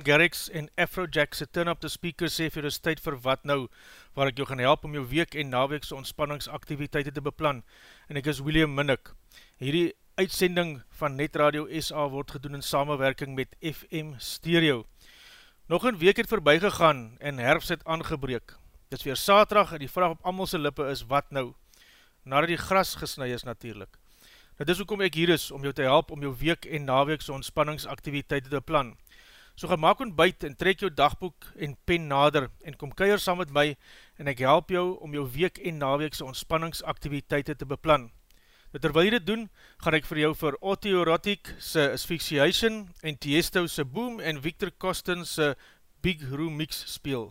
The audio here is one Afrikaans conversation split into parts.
Martin Garrix en Afrojack se turn up the speaker sê vir is tyd vir wat nou, waar ek jou gaan help om jou week en naweekse ontspanningsaktiviteite te beplan, en ek is William Minnick. Hierdie uitsending van Net Radio SA word gedoen in samenwerking met FM Stereo. Nog een week het voorbij gegaan en herfst het aangebreek. Dit is weer saterdag en die vraag op amalse lippe is wat nou? Nadat die gras gesnui is natuurlijk. Dit is hoekom ek hier is, om jou te help om jou week en naweekse ontspanningsaktiviteite te plan. So gemaak ontbijt en trek jou dagboek en pen nader en kom keier saam met my en ek help jou om jou week en naweekse ontspanningsaktiviteite te beplan. Nou, terwyl jy dit doen, gaan ek vir jou vir Erotic se Asphyxiation en Tiesto se Boom en Victor Kosten se Big Room Mix speel.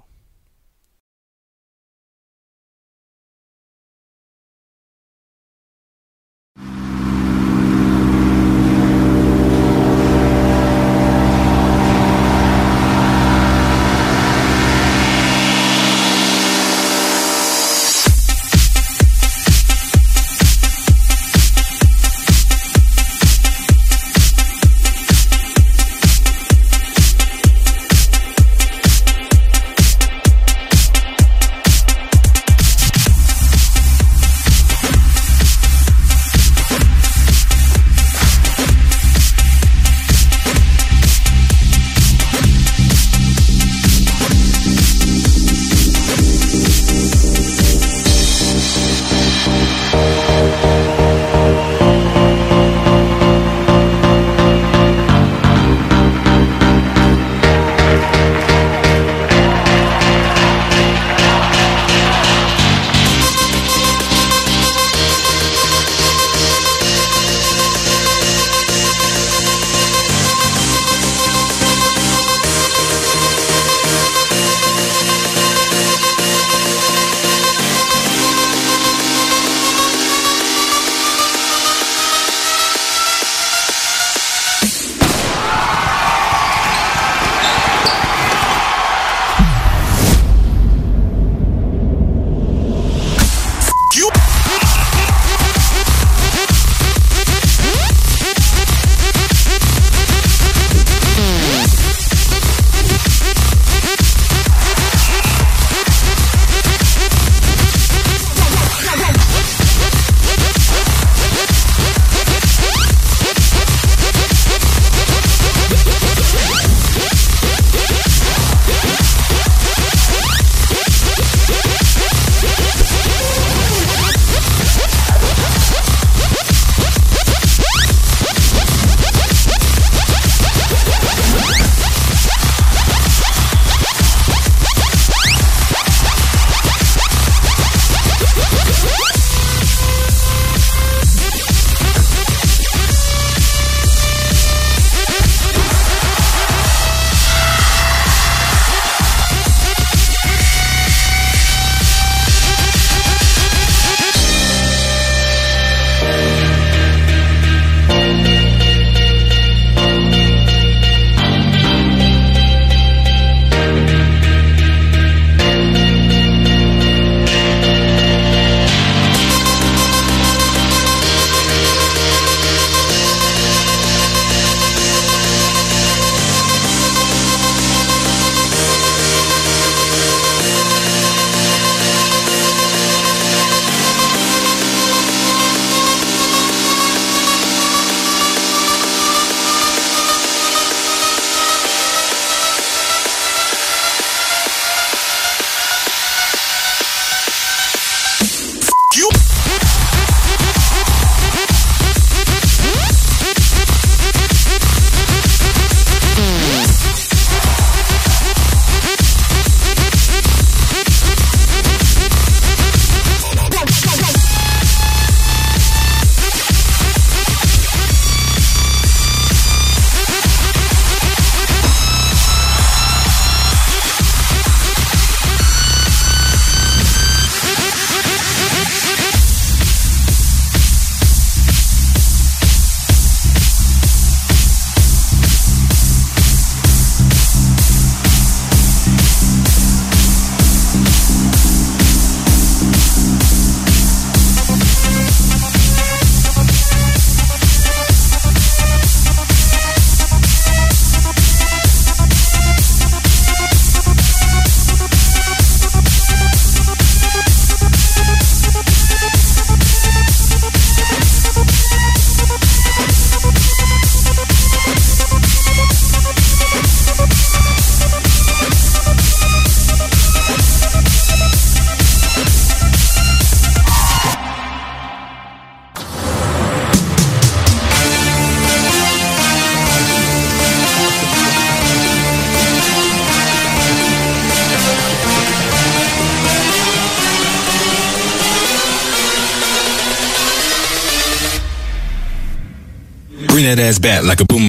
Ass like a boom.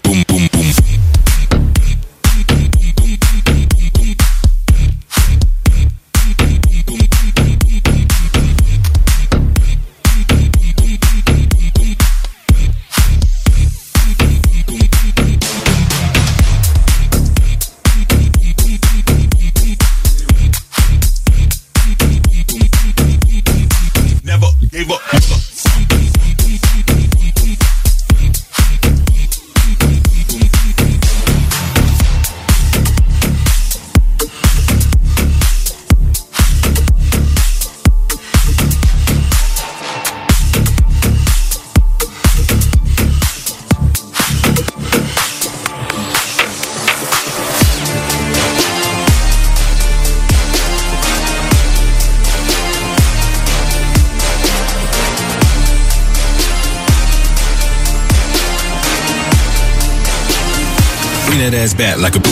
Ass back like a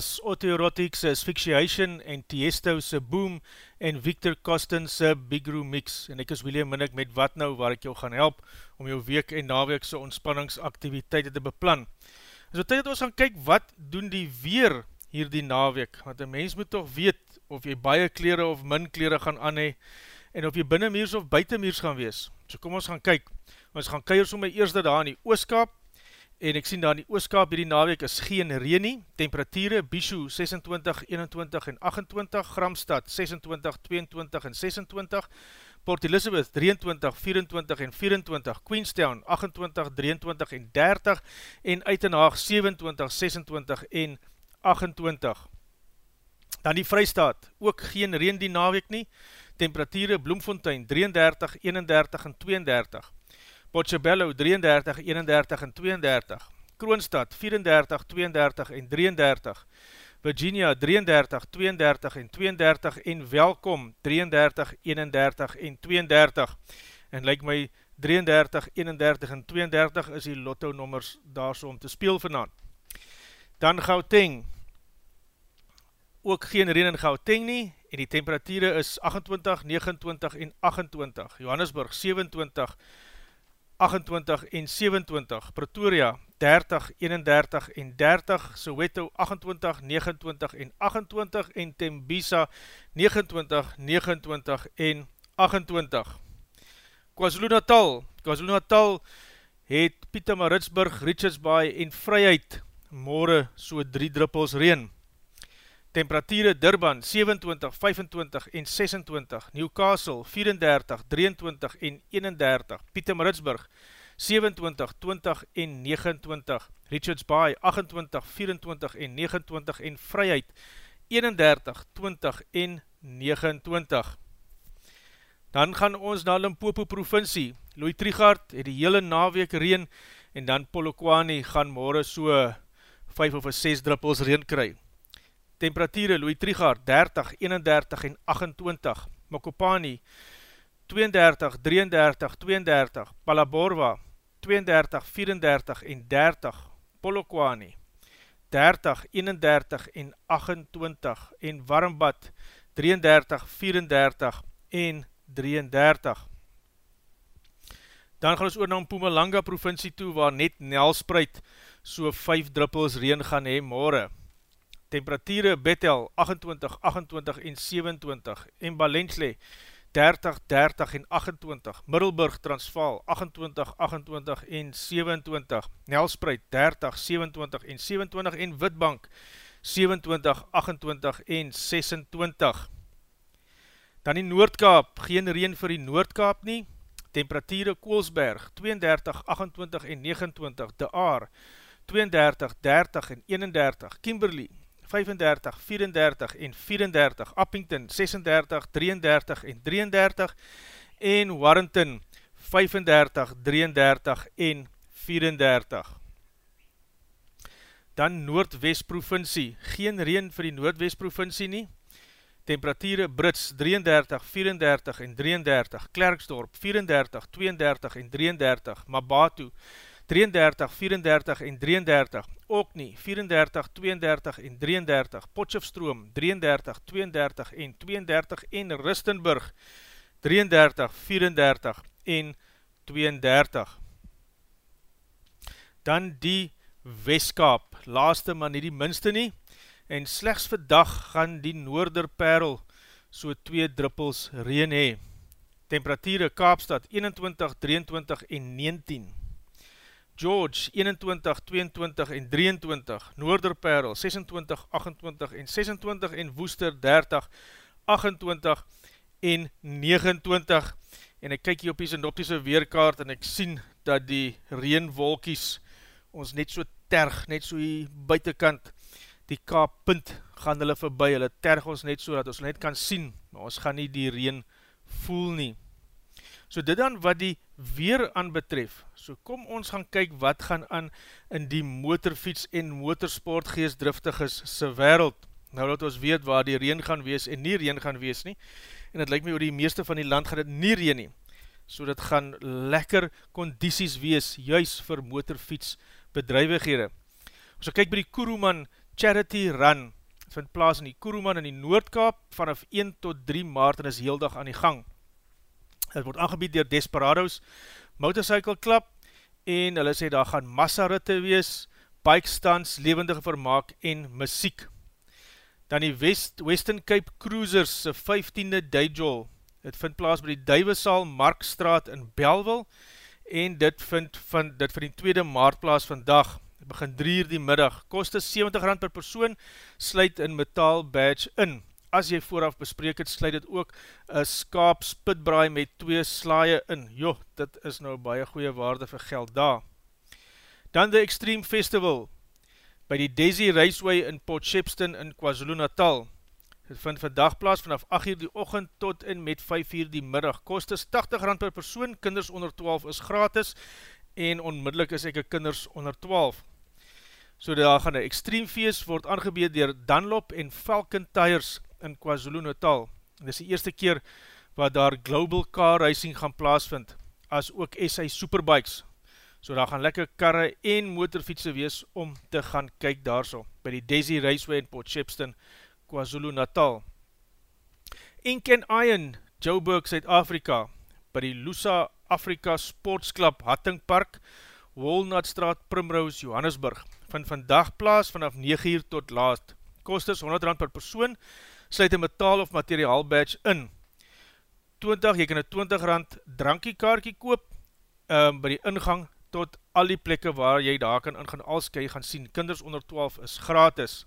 was Autoerotics Asphyxiation en Tiesto's Boom en Victor Costins Big Room Mix en ek is William Minnick met Wat Nou waar ek jou gaan help om jou week en naweekse ontspanningsaktiviteite te beplan. En so tyd dat ons gaan kyk wat doen die weer hier die naweek, want een mens moet toch weet of jy baie kleren of min kleren gaan aanhe en of jy binnenmeers of buitenmeers gaan wees. So kom ons gaan kyk, ons gaan keier so my eerste daar in die ooskap, en ek sien daar in die ooskaap hierdie naweek is geen reen nie, temperatuurde, Bishu 26, 21 en 28, Gramstad 26, 22 en 26, Port Elizabeth 23, 24 en 24, Queenstown 28, 23 en 30, en Uitenhaag 27, 26 en 28. Dan die Vrystaat, ook geen reen die naweek nie, temperatuurde, Bloemfontein 33, 31 en 32, Botshabello 33, 31 en 32, Kroonstad 34, 32 en 33, Virginia 33, 32 en 32 en Welkom 33, 31 en 32 en lyk my 33, 31 en 32 is die lotto nommers daar so om te speel vanavond. Dan Gauteng, ook geen reen in Gauteng nie en die temperatuur is 28, 29 en 28, Johannesburg 27, 28 en 27, Pretoria 30, 31 en 30, Soweto 28, 29 en 28 en Tembisa 29, 29 en 28. KwaZulu Natal, KwaZulu Natal het Pieter Maritsburg, Richards Bay en Vryheid morgen so drie druppels reen temperatuurde Durban 27, 25 en 26, Newcastle 34, 23 en 31, Pietermaritzburg 27, 20 en 29, Richards Bay 28, 24 en 29 en Vryheid 31, 20 en 29. Dan gaan ons na Limpopo provincie, Louis Trigard het die hele naweek reen en dan Polokwane gaan morgen so 5 of 6 druppels reen kry temperatuurde Louis Trigard 30, 31 en 28, Mokopani 32, 33, 32, Palaborwa 32, 34 en 30, Polokwane 30, 31 en 28 en Warmbad 33, 34 en 33. Dan gaan ons oor na Mpumalanga provincie toe waar net Nelspreid so 5 druppels reen gaan hee morgen temperatuurde Bethel 28, 28 en 27, en Balensley 30, 30 en 28, Middelburg Transvaal 28, 28 en 27, Nelspreid 30, 27 en 27, en Witbank 27, 28 en 26. Dan die Noordkaap, geen reen vir die Noordkaap nie, temperatuurde Koolsberg 32, 28 en 29, De Aar 32, 30 en 31, Kimberley 35, 34 en 34, Uppington 36, 33 en 33 en Warrington 35, 33 en 34. Dan Noordwest provincie, geen reen vir die Noordwest provincie nie, temperatuurde Brits 33, 34 en 33, Klerksdorp 34, 32 en 33, Mabatu 33, 34 en 33, Okni 34, 32 en 33, Potjofstroom 33, 32 en 32 en Rustenburg 33, 34 en 32. Dan die Westkaap, laaste maar nie die minste nie, en slechts vir dag gaan die Noorderperl so twee druppels reen hee. Temperatuurde Kaapstad 21, 23 en 19. George 21, 22 en 23, Noorderperl 26, 28 en 26 en Woester 30, 28 en 29 en ek kyk hier op die synoptiese weerkaart en ek sien dat die reenwolkies ons net so terg, net so die buitenkant die kaappunt gaan hulle voorbij, hulle terg ons net so dat ons net kan sien, maar ons gaan nie die reen voel nie. So dit dan wat die weer aan betref, so kom ons gaan kyk wat gaan aan in die motorfiets en motorsport geestdriftiges se wereld. Nou dat ons weet waar die reen gaan wees en nie reen gaan wees nie, en het lyk my oor die meeste van die land gaan dit nie reen nie, so dit gaan lekker kondisies wees, juis vir motorfiets bedrijvighede. Ons so kyk by die Kuruman Charity Run, het vind plaas in die Koeroeman in die Noordkaap, vanaf 1 tot 3 maart en is heel dag aan die gang. Het word aangebied dier Desperados Motorcycle Club, en hulle sê daar gaan massa ritte wees, bike stands, levendige vermaak en muziek. Dan die West, Western Cape Cruisers, 15e Dijol, het vind plaas by die Duivesaal Markstraat in Belville, en dit vind van, dit vir die tweede maartplaas vandag, het begin 3 uur die middag, kost 70 rand per persoon, sluit in metaal badge in. As jy vooraf bespreek het, sluit dit ook een skaap spitbraai met twee slaaie in. Jo, dit is nou baie goeie waarde vir geld daar. Dan die Extreme Festival, by die Daisy Raceway in Port Shepston in KwaZulu Natal. Het vind vandag plaas vanaf 8 uur die ochend tot en met 5 uur die middag. Kost is 80 rand per persoon, kinders onder 12 is gratis en onmiddellik is ek een kinders onder 12. So daar gaan een extreem feest word aangebeed dier Dunlop en Falcon Tires in KwaZulu Natal. Dit is die eerste keer wat daar Global Car Racing gaan plaasvind, as ook SA Superbikes. So daar gaan lekker karre en motorfietse wees om te gaan kyk daar so, by die Daisy Raceway in Port Shepston, KwaZulu Natal. Ink and Iron, Joburg, Zuid-Afrika, by die Lusa Afrika Sports Club, Hatting Park, Walnutstraat, Primrose, Johannesburg, van vandag plaas vanaf 9 uur tot laat. Kost is 100 rand per persoon, sluit een metaal of materiaal badge in. 20, jy kan een 20 rand drankiekaarkie koop, um, by die ingang tot al die plekke waar jy daar kan ingaan, als jy gaan sien, kinders onder 12 is gratis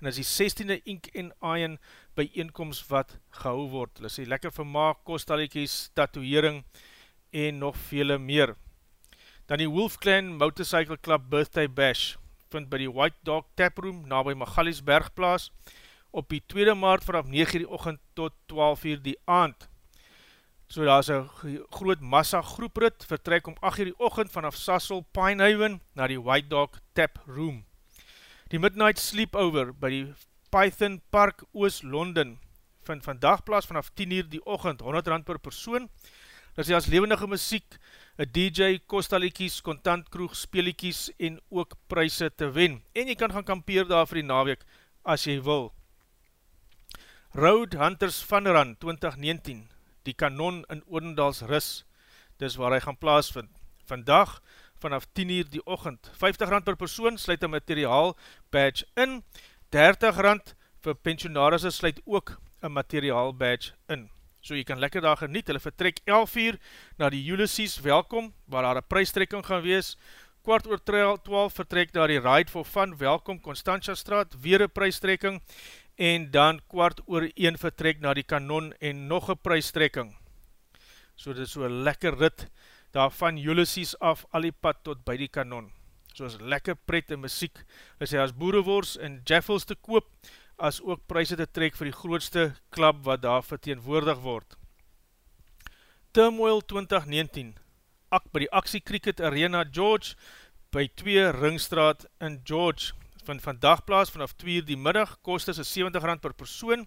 en is die 16e Ink en Iron bijeenkomst wat gehou word. Hulle sê lekker vermaak, kostaliekies, tatoeering en nog vele meer. Dan die Wolf Clan Motorcycle Club Birthday Bash vind by die White Dog Taproom na by Magalies Bergplaas op die 2 maart vanaf 9 die ochend tot 12 uur die aand. So daar is een groot massa groeprit, vertrek om 8 uur die ochend vanaf Sassel Pinehaven na die White Dog Taproom. Die Midnight Sleepover by die Python Park Oost-London vind vandag plaas vanaf 10 uur die ochend, 100 rand per persoon. Dit is as levendige muziek, een DJ, kostaliekies, kontantkroeg, speeliekies en ook prijse te wen. En jy kan gaan kampeer daar vir die naweek as jy wil. Road Hunters Funrun 2019, die kanon in Oordendals Ris, dis waar hy gaan plaasvind. Vandag, vanaf 10 uur die ochend. 50 rand per persoon sluit een materiaal badge in. 30 rand vir pensionarisse sluit ook een materiaal badge in. So jy kan lekker daar geniet. Hulle vertrek 11 uur na die Ulysses welkom, waar daar een prijstrekking gaan wees. Kwart oor 12 vertrek daar die Ride for Fun welkom, Constantia straat, weer een prijstrekking. En dan kwart oor 1 vertrek na die kanon en nog een prijstrekking. So dit is so een lekker rit daar van Ulysses af al die pad tot by die kanon. Soos lekker pret en muziek, is hy as boerewors en jaffels te koop, as ook prijse te trek vir die grootste klap wat daar verteenwoordig word. Turmoil 2019 Ak by die Aksie Cricket Arena George by 2 Ringstraat in George van vandag plaas vanaf 2 uur die middag, kost is 70 rand per persoon,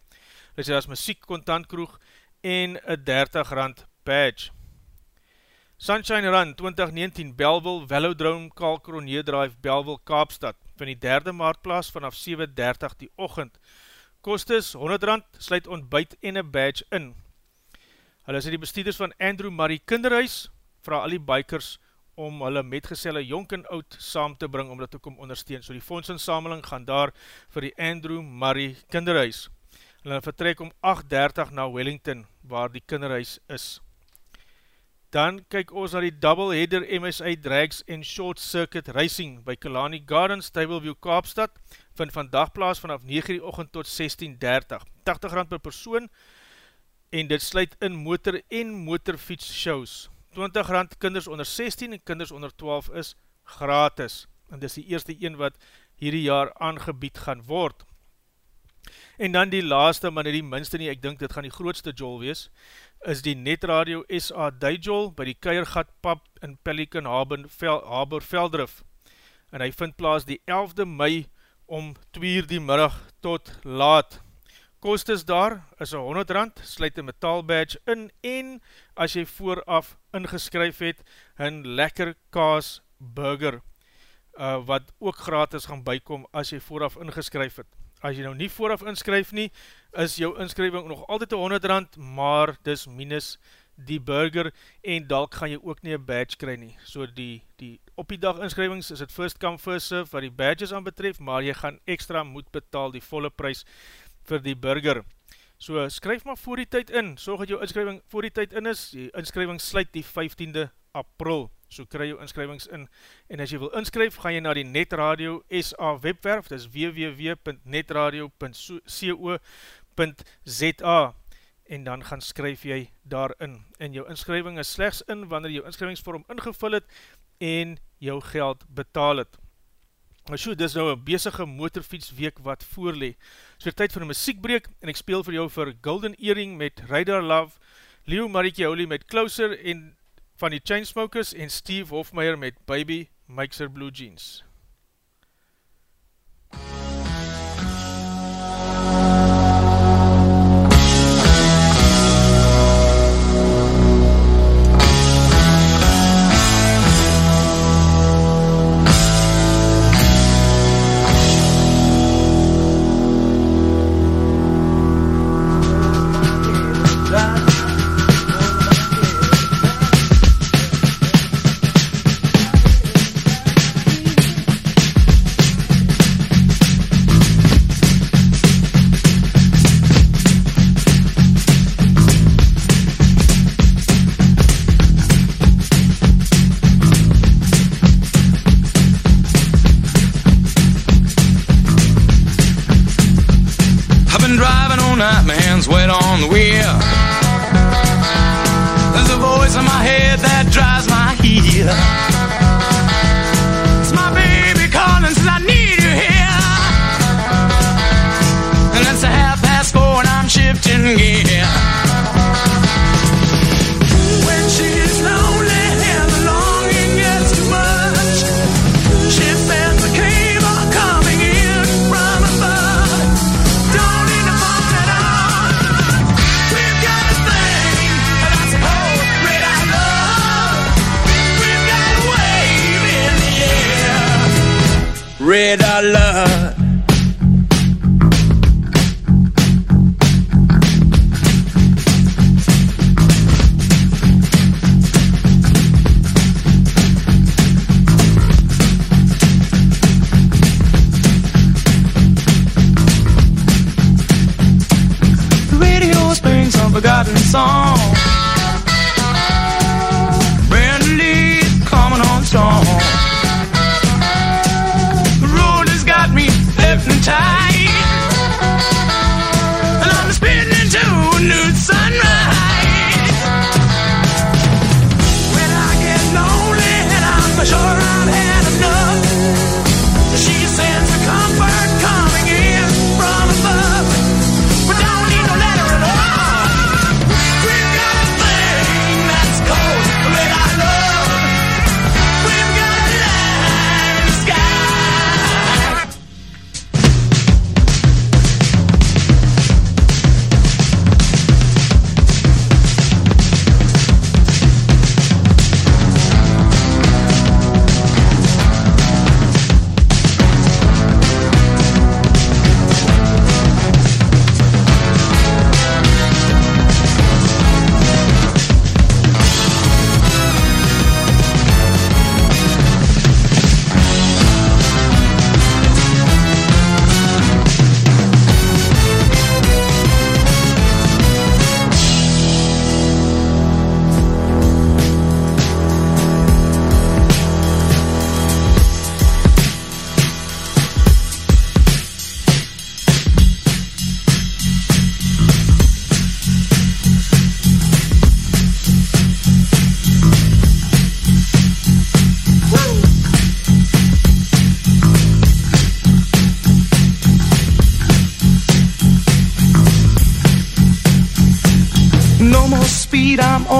is hy as muziek kontantkroeg en 30 rand badge. Sunshine Run 2019 Belville Velodrome Kalkroneer Drive Belville Kaapstad van die derde maartplaas vanaf 7.30 die ochend. Kost is 100 rand, sluit ontbuit en een badge in. Hulle is die bestuurders van Andrew Murray Kinderhuis, vraag al die bikers om hulle metgezelle jonk en oud saam te bring om dit te kom ondersteun. So die fondsinsameling gaan daar vir die Andrew Murray Kinderhuis. Hulle vertrek om 8.30 na Wellington waar die kinderhuis is. Dan kyk ons na die Double Header MSI Drags en Short Circuit Racing by Kalani Gardens, Tableview, Kaapstad, vind vandag plaas vanaf 9 die ochend tot 16.30. 80 rand per persoon en dit sluit in motor en motorfiets shows. 20 rand kinders onder 16 en kinders onder 12 is gratis. En dit is die eerste een wat hierdie jaar aangebied gaan word. En dan die laaste, maar nie die minste nie, ek dink dit gaan die grootste jol wees, is die Netradio SA Dijol by die Keiergat Pub in Pelican Haber, Vel, Haber Veldrif. En hy vind plaas die 11de mei om 2 uur die middag tot laat. Kost is daar, is 100 rand, sluit een metaal badge in en as jy vooraf ingeskryf het, een lekker kaas burger uh, wat ook gratis gaan bykom as jy vooraf ingeskryf het. As jy nou nie vooraf inskryf nie, is jou inskrywing nog altyd 100 rand, maar dis minus die burger en dalk gaan jy ook nie een badge kry nie. So die, die op die dag inskrywings is het first come first serve wat die badges aan betref, maar jy gaan extra moet betaal die volle prijs vir die burger. So skryf maar voor die tyd in, sorg dat jou inskrywing voor die tyd in is, die inskrywing sluit die 15de april, so kry jou inskrywings in, en as jy wil inskryf, gaan jy na die Netradio SA webwerf, dis www.netradio.co.za en dan gaan skryf jy daarin. En jou inskrywing is slechts in wanneer jou inskrywingsvorm ingevul het en jou geld betaal het. Maar so, dis nou een bezige motorfietsweek wat voorlee. Het is weer tyd vir een muziekbreek en ek speel vir jou vir Golden Earring met Rider Love, Leo Marikiaoli met Closer en van die Chainsmokers en Steve Hofmeyer met Baby Her Blue Jeans. on the wheel. There's a voice in my head that drives my heel. red alert.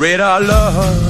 Radar love.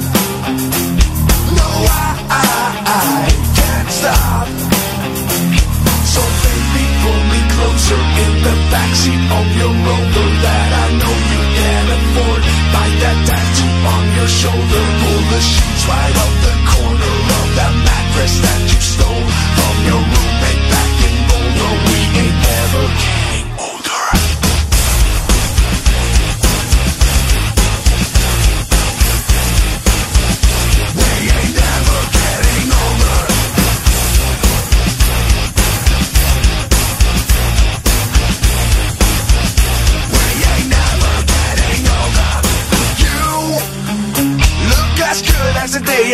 Stop. So baby, pull me closer in the backseat of your rover that I know you can afford. Bite that tattoo on your shoulder. Pull the sheets right off the corner of that mattress that you stole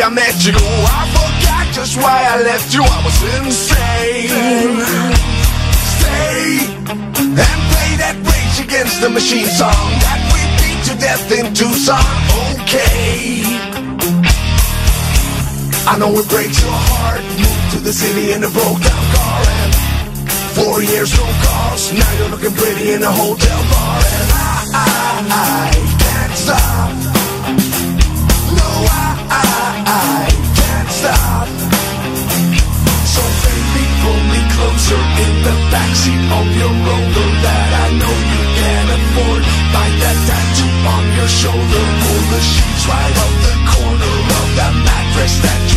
I met you. I forgot just why I left you. I was insane. Stay and play that Rage Against the Machine song that we beat to death in Tucson. Okay. I know it breaks your heart. Moved to the city in a broke down car and four years no calls. Now you're looking pretty in a hotel bar and I, I, I can't stop. Stop. So baby, pull me closer in the backseat of your rover that I know you can afford. Bite that tattoo on your shoulder. Pull the sheets right off the corner of that mattress that you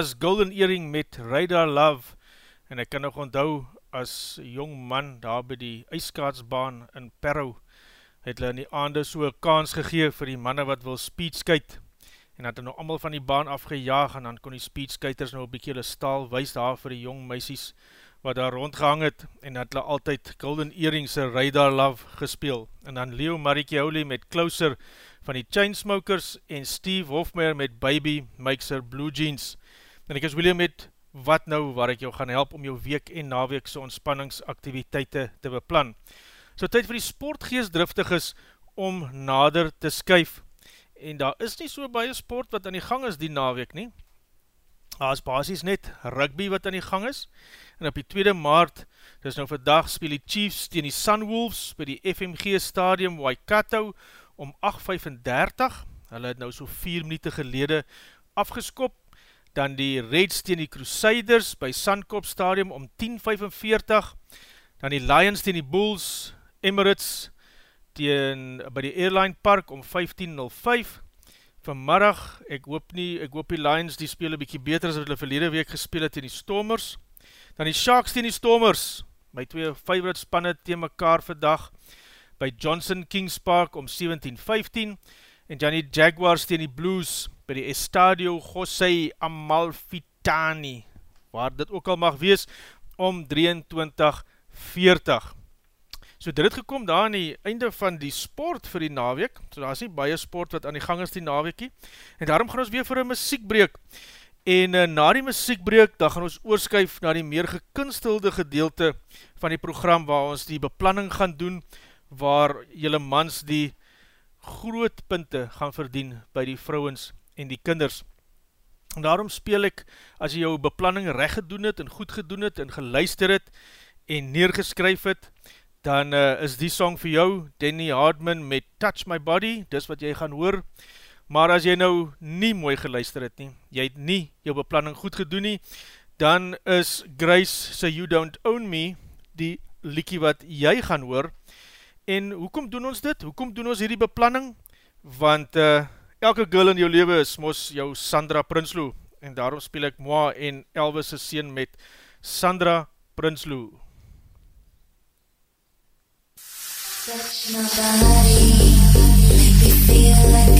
was Golden Earring met Radar Love en ek kan nog onthou as jong man daar by die ijskaatsbaan in Perro het hulle in die aande so kans gegee vir die manne wat wil speedskite en het nou allemaal van die baan afgejaag en dan kon die speedskiters nou een bykie hulle staal wees daar vir die jong meisies wat daar rondgehang het en het hulle altyd Golden Earrings Radar Love gespeel en dan Leo Marikioli met Closer van die Chainsmokers en Steve Hofmeyer met Baby Her Blue Jeans. En ek is William met Wat Nou, waar ek jou gaan help om jou week en naweekse ontspanningsaktiviteite te beplan. So tyd vir die sportgeestdriftig is om nader te skuif. En daar is nie so baie sport wat aan die gang is die naweek nie. Daar is basis net rugby wat aan die gang is. En op die 2de maart, dis nou vandag, speel die Chiefs tegen die Sunwolves by die FMG Stadium Waikato om 8.35, hulle het nou so 4 minuten gelede afgeskop, dan die Reds teen die Crusaders by Sandkop Stadium om 10.45, dan die Lions teen die Bulls, Emirates teen, by die Airline Park om 15.05, vanmiddag, ek hoop nie, ek hoop die Lions die speel een bykie beter as wat hulle verlede week gespeel het teen die Stormers, dan die Sharks teen die Stormers, my twee favorite spanne teen mekaar vandag, by Johnson Kings Park om 17.15 en dan die Jaguars tegen die Blues by die Estadio Jose Amalfitani waar dit ook al mag wees om 23.40 So dit het gekom daar aan die einde van die sport vir die naweek, so daar is nie baie sport wat aan die gang is die naweekie, en daarom gaan ons weer vir een muziekbreek, en uh, na die muziekbreek, dan gaan ons oorskuif na die meer gekunstelde gedeelte van die program, waar ons die beplanning gaan doen, waar jylle mans die groot punte gaan verdien by die vrouwens en die kinders. En daarom speel ek, as jy jou beplanning recht gedoen het en goed gedoen het en geluister het en neergeskryf het, dan uh, is die song vir jou, Danny Hardman met Touch My Body, dis wat jy gaan hoor. Maar as jy nou nie mooi geluister het nie, jy het nie jou beplanning goed gedoen nie, dan is Grace Say You Don't Own Me, die liekie wat jy gaan hoor, En hoekom doen ons dit? Hoekom doen ons hierdie beplanning? Want uh, elke girl in jou leven is mos jou Sandra Prinsloo. En daarom speel ek Moa en Elvis' sien met Sandra Prinsloo. Touch my body Make me feel like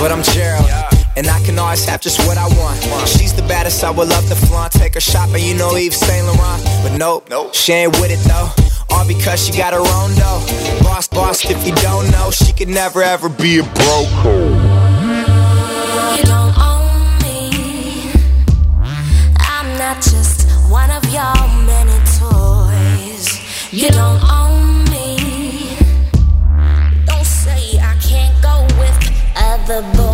But I'm Gerald. And I can always have just what I want. She's the baddest, I would love to flaunt. Take her shopping, you know Yves Saint Laurent. But nope, nope, she ain't with it though. All because she got her own dough. Boss, boss, if you don't know, she could never ever be a broke. You don't own me. I'm not just one of your many toys. You don't own the boy.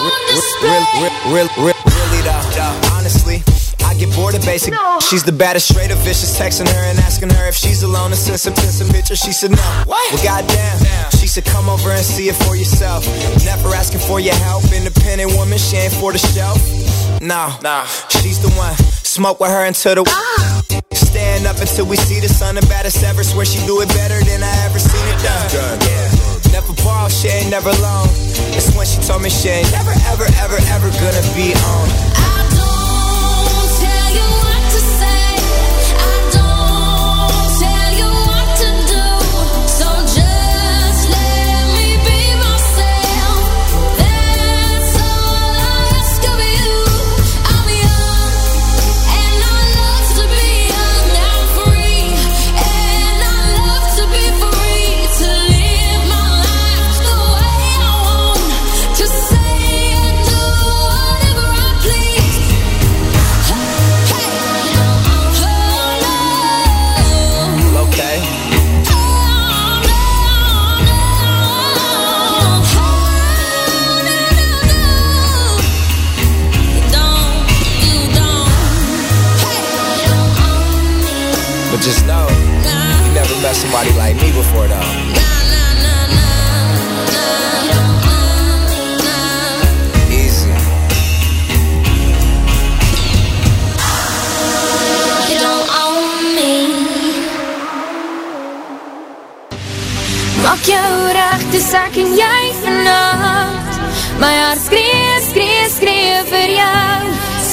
On display. Real, real, real, bored of basic. She's the baddest, straight up vicious. Texting her and asking her if she's alone and some pics and pictures. She said no. What? Well, goddamn. She said come over and see it for yourself. Never asking for your help. Independent woman, she ain't for the shelf. No, nah. She's the one. Smoke with her until the. Ah. Stand up until we see the sun. The baddest ever. Swear she do it better than I ever seen it done. Yeah. Never ball, she ain't never alone. That's when she told me she ain't never, ever, ever, ever gonna be on.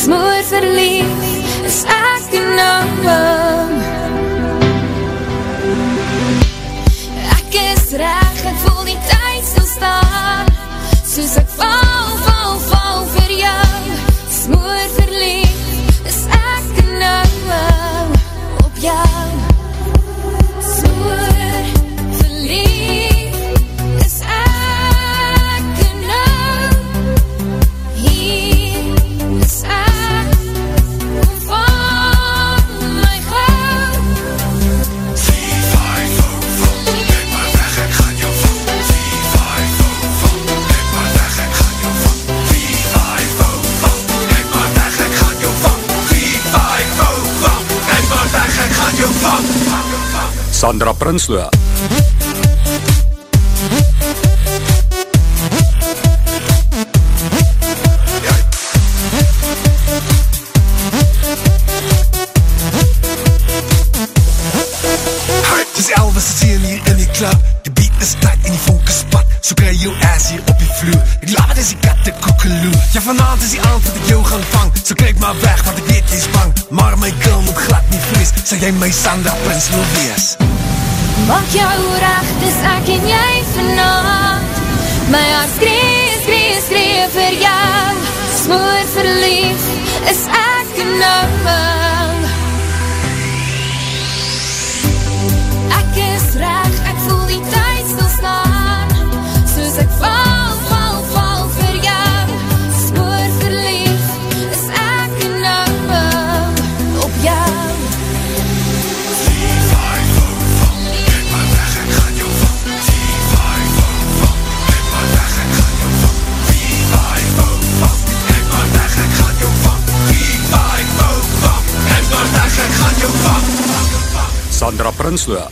Jou Smoor verlief, is ek nou Ek is reg, ek voel die tyd stil staan Soos ek val, Sandra Prinsloo. Dis Elvis is hier hier in die club. Die beat is tight en die vonk is pad So kry jou ass hier op die vloer. Ek laat het is die katte koekeloe. Ja vanavond is die aand wat ek jou gaan vang. So kijk maar weg want ek weet jy is bang. Maar my girl moet glad nie vrees. Sal jy my Sandra Prins wil wees Maak jou recht, dis ek en jy vanavond My hart skree, skree, skree vir jou Smoor verlief, is ek nou Ek Sandra Prinsloo.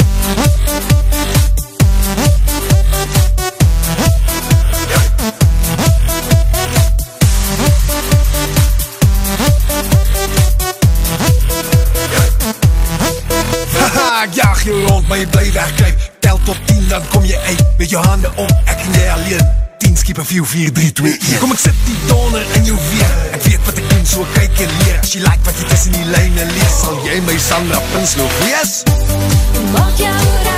Haha, ek jag jou rond, maar jy bly wegkruip Tel tot 10, dan kom jy uit Met jou hande op, ek en jy alleen 10 skiep 4, 4, 3, 2, 1 Kom ek sit die donder in jou weer Doen, so kyk en leer As jy like wat jy tussen die lijne lees Sal jy my Sandra Prinsloo wees? Maak jou recht,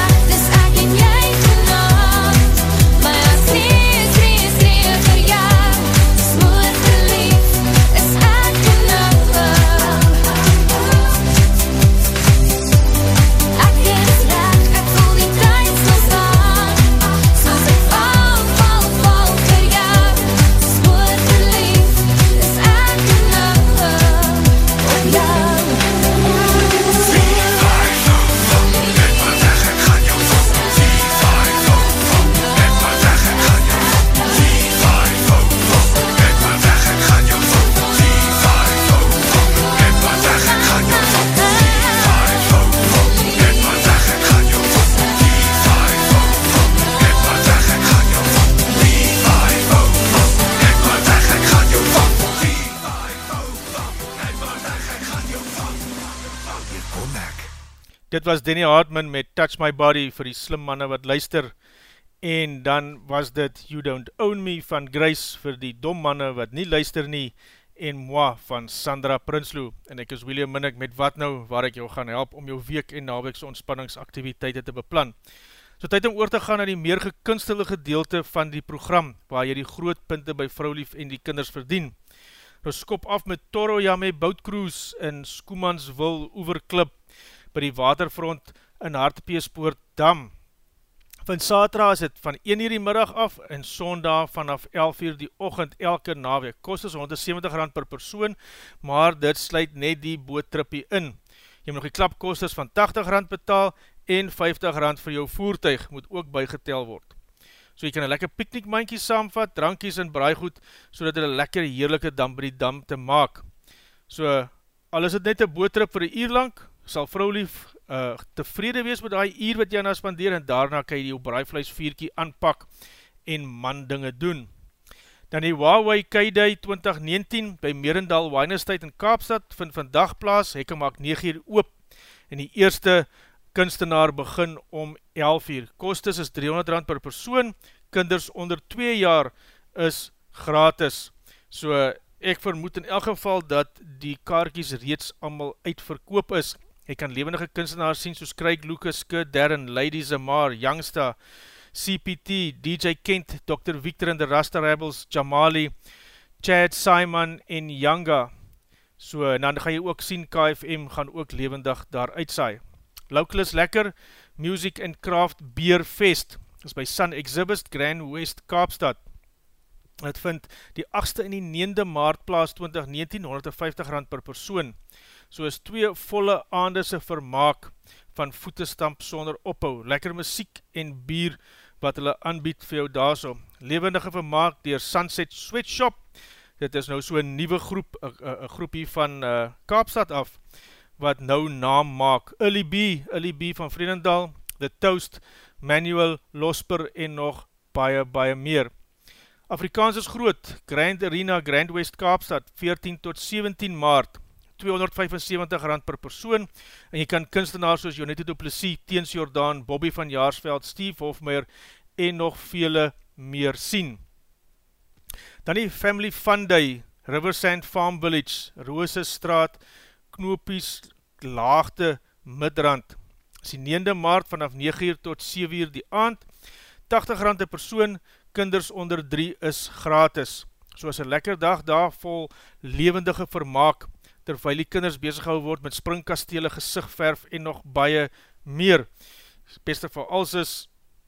Was Danny Hartman met Touch My Body vir die slim manne wat luister en dan was dit You Don't Own Me van Grace vir die dom manne wat nie luister nie en Moi van Sandra Prinsloo en ek is William Minnick met Wat Nou waar ek jou gaan help om jou week en naweekse ontspanningsaktiviteite te beplan. So tyd om oor te gaan na die meer gekunstelde gedeelte van die program waar jy die groot punte by vrouwlief en die kinders verdien. Ons skop af met Toro Yame Boutcruise in Skoemanswil Oeverklip by die waterfront in Hartpeespoort Dam. Van Satra is het van 1 uur die middag af en Sondag vanaf 11 uur die ochend elke naweek. Kost is 170 rand per persoon, maar dit sluit net die boottrippie in. Jy moet nog die klapkostes van 80 rand betaal en 50 rand vir jou voertuig moet ook bygetel word. So jy kan een lekker piknikmankie saamvat, drankies en braaigoed, so dat een lekker heerlijke dam by die dam te maak. So, al is het net een boottrip vir een uur lang, sal vrouwlief uh, tevrede wees met die uur wat jy na spandeer en daarna kan jy jou braaivleis vierkie aanpak en man dinge doen. Dan die Huawei K-Day 2019 by Merendal Wijnestyd in Kaapstad vind vandag plaas, hekke maak 9 uur oop en die eerste kunstenaar begin om 11 uur. Kostes is 300 rand per persoon, kinders onder 2 jaar is gratis. So ek vermoed in elk geval dat die kaartjies reeds allemaal uitverkoop is. Jy kan levendige kunstenaars sien soos Craig Lucas, Kurt Darren, Lady Zamar, Youngsta, CPT, DJ Kent, Dr. Victor and the Rasta Rebels, Jamali, Chad Simon en Yanga. So, en dan gaan jy ook sien, KFM gaan ook levendig daar uitsaai. Local is lekker, Music and Craft Beer Fest, is by Sun Exhibit, Grand West, Kaapstad. Het vind die 8ste en die 9de maart plaas 2019, 150 rand per persoon. So is twee volle aandese vermaak van voetestamp sonder ophou, lekker muziek en bier wat hulle aanbied vir jou daar so. Levendige vermaak dier Sunset Sweatshop, dit is nou so een nieuwe groep, een groepie van uh, Kaapstad af, wat nou naam maak. Illy B, Illy B van Vredendal, The Toast, Manuel, Losper en nog baie, baie meer. Afrikaans is groot, Grand Arena, Grand West Kaapstad, 14 tot 17 maart, 275 rand per persoon, en jy kan kunstenaars soos Jonette Duplessis, Teens Jordaan, Bobby van Jaarsveld, Steve Hofmeyer, en nog vele meer sien. Dan die Family Fun Day, Riversand Farm Village, Rose Straat, Knoopies, Laagte, Midrand. Is die 9de maart vanaf 9 uur tot 7 uur die aand. 80 rand per persoon, kinders onder 3 is gratis. Soos een lekker dag daar vol levendige vermaak, terwijl die kinders bezig gehou word met springkastele, gezichtverf en nog baie meer. Beste van alles is,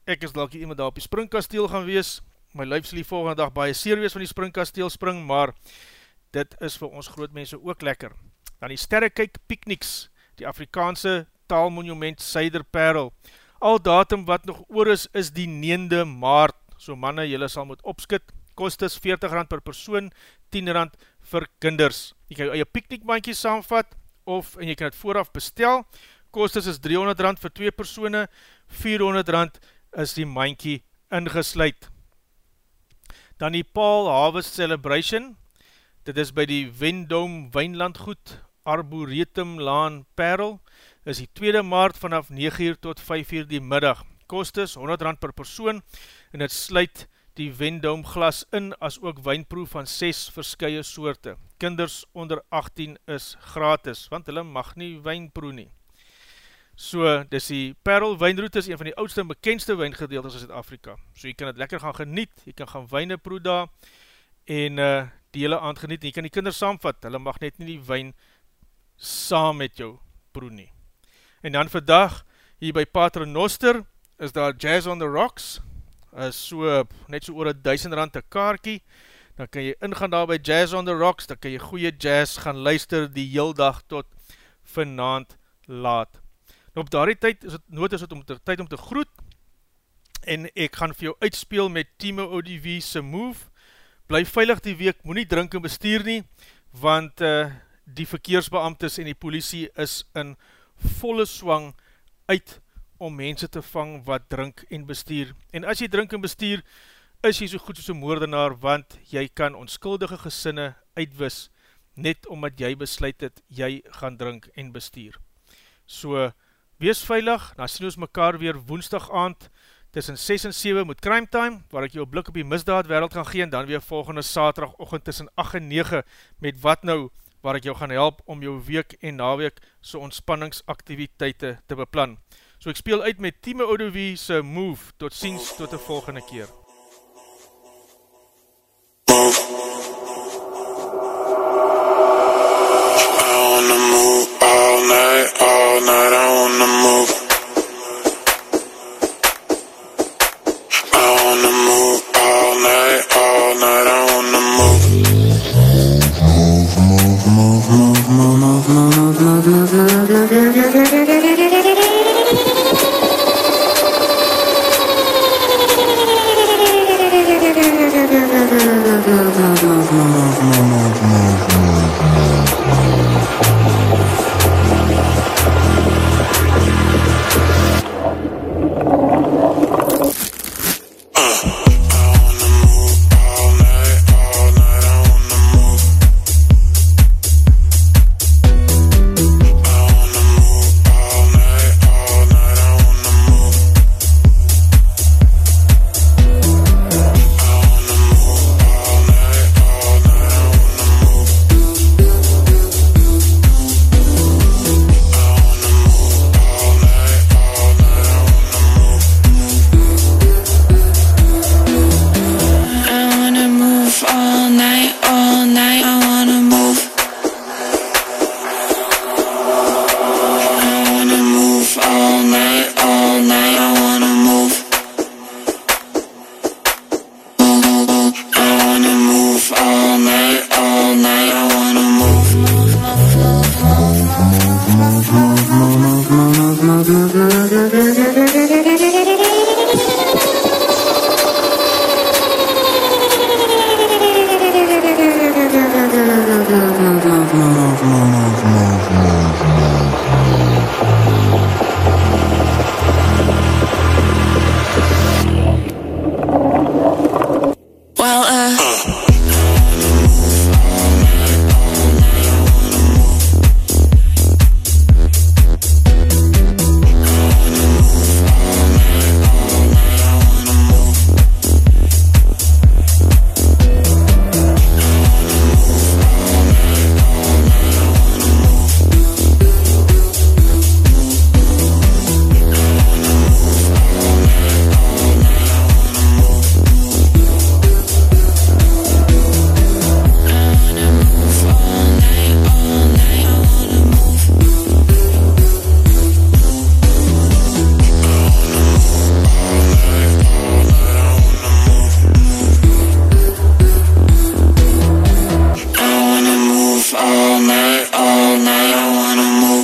ek is dalkie iemand daar op die springkasteel gaan wees, my lyf sal die volgende dag baie seer wees van die springkasteel spring, maar dit is vir ons grootmense ook lekker. Dan die sterrekyk pikniks, die Afrikaanse taalmonument Suiderperl. Al datum wat nog oor is, is die 9de maart, so manne, jylle sal moet opskit, kost is 40 rand per persoon, 10 rand vir kinders. Jy kan jou eie piknikbandje saamvat, of, en jy kan het vooraf bestel, kost is 300 rand vir 2 persone, 400 rand is die mandjie ingesluid. Dan die Paul Harvest Celebration, dit is by die Wendome Wijnlandgoed, Arboretum Laan Perl, is die 2de maart vanaf 9 uur tot 5 uur die middag. Kost is 100 rand per persoon, en het sluit die Wendome glas in, as ook wijnproef van 6 verskye soorte. Kinders onder 18 is gratis, want hulle mag nie wijnproe nie. So, dis die Perl wijnroute is een van die oudste en bekendste wijngedeeltes in Zuid-Afrika. So, jy kan het lekker gaan geniet, jy kan gaan wijne proe daar, en uh, die hele aand geniet, en jy kan die kinders saamvat, hulle mag net nie die wijn saam met jou proe nie. En dan vandag, hier by Paternoster, is daar Jazz on the Rocks, is so, net so oor 1000 rand een kaarkie, dan kan jy ingaan daar by Jazz on the Rocks, dan kan jy goeie jazz gaan luister die heel dag tot vanavond laat. Nou op daardie tyd is het nood is het om te, tyd om te groet en ek gaan vir jou uitspeel met Timo ODV se move. Bly veilig die week, moet nie drink en bestuur nie, want uh, die verkeersbeamtes en die politie is in volle swang uit om mense te vang wat drink en bestuur. En as jy drink en bestuur, is jy so goed soos een moordenaar, want jy kan onskuldige gesinne uitwis, net omdat jy besluit het, jy gaan drink en bestuur. So, Wees veilig, dan sien ons mekaar weer woensdag aand tussen 6 en 7 met Crime Time, waar ek jou blik op die misdaad wereld gaan gee, en dan weer volgende saterdag ochend tussen 8 en 9 met Wat Nou, waar ek jou gaan help om jou week en naweek so ontspanningsaktiviteite te beplan. So ek speel uit met Team Odowie se Move, tot ziens, tot die volgende keer. I